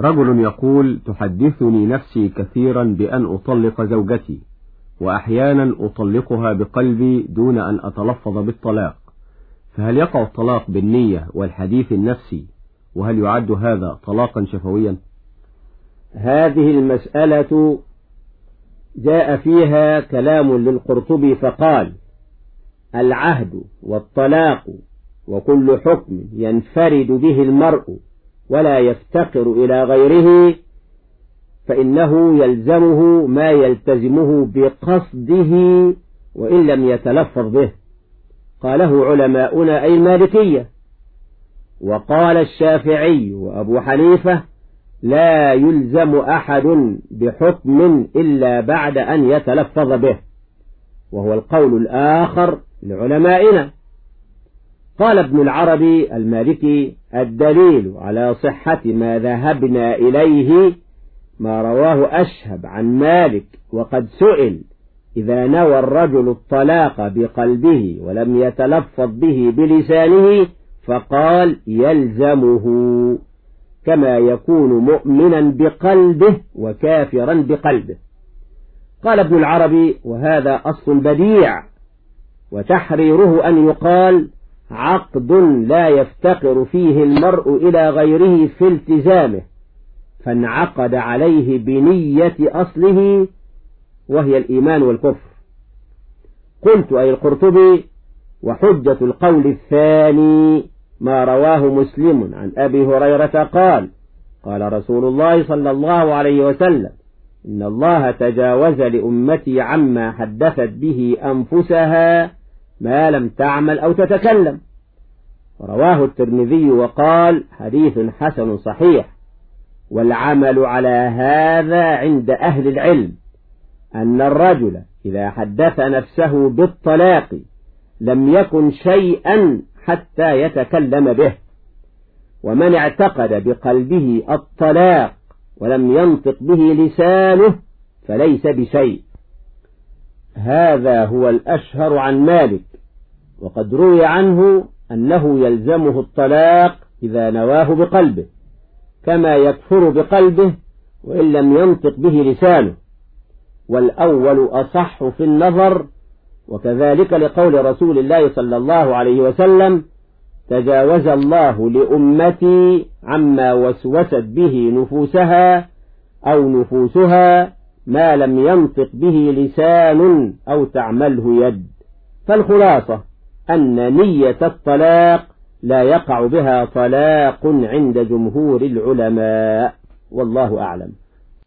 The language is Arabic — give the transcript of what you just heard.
رجل يقول تحدثني نفسي كثيرا بأن أطلق زوجتي وأحيانا أطلقها بقلبي دون أن أتلفظ بالطلاق. فهل يقع الطلاق بالنية والحديث النفسي؟ وهل يعد هذا طلاقا شفويا؟ هذه المسألة جاء فيها كلام للقرطبي فقال العهد والطلاق وكل حكم ينفرد به المرء ولا يفتقر إلى غيره فإنه يلزمه ما يلتزمه بقصده وإن لم يتلفظ به. قاله علماؤنا أي المالكية. وقال الشافعي وأبو حنيفة لا يلزم أحد بحكم إلا بعد أن يتلفظ به. وهو القول الآخر لعلمائنا. قال ابن العربي المالكي الدليل على صحة ما ذهبنا إليه ما رواه أشهب عن مالك وقد سئل إذا نوى الرجل الطلاق بقلبه ولم يتلفظ به بلسانه فقال يلزمه كما يكون مؤمنا بقلبه وكافرا بقلبه. قال ابن العربي وهذا أصل بديع وتحريره أن يقال عقد لا يفتقر فيه المرء إلى غيره في التزامه فانعقد عليه بنية أصله وهي الإيمان والكفر. قلت أي القرطبي وحجة القول الثاني ما رواه مسلم عن أبي هريرة قال قال رسول الله صلى الله عليه وسلم إن الله تجاوز لأمتي عما حدثت به أنفسها ما لم تعمل أو تتكلم. رواه الترمذي وقال حديث حسن صحيح والعمل على هذا عند أهل العلم أن الرجل إذا حدث نفسه بالطلاق لم يكن شيئا حتى يتكلم به ومن اعتقد بقلبه الطلاق ولم ينطق به لسانه فليس بشيء. هذا هو الأشهر عن مالك وقد روي عنه أنه يلزمه الطلاق إذا نواه بقلبه كما يكفر بقلبه وإن لم ينطق به لسانه. والأول أصح في النظر وكذلك لقول رسول الله صلى الله عليه وسلم تجاوز الله لأمتي عما وسوست به نفوسها أو نفوسها ما لم ينطق به لسان أو تعمله يد. فالخلاصة أن نية الطلاق لا يقع بها طلاق عند جمهور العلماء. والله أعلم.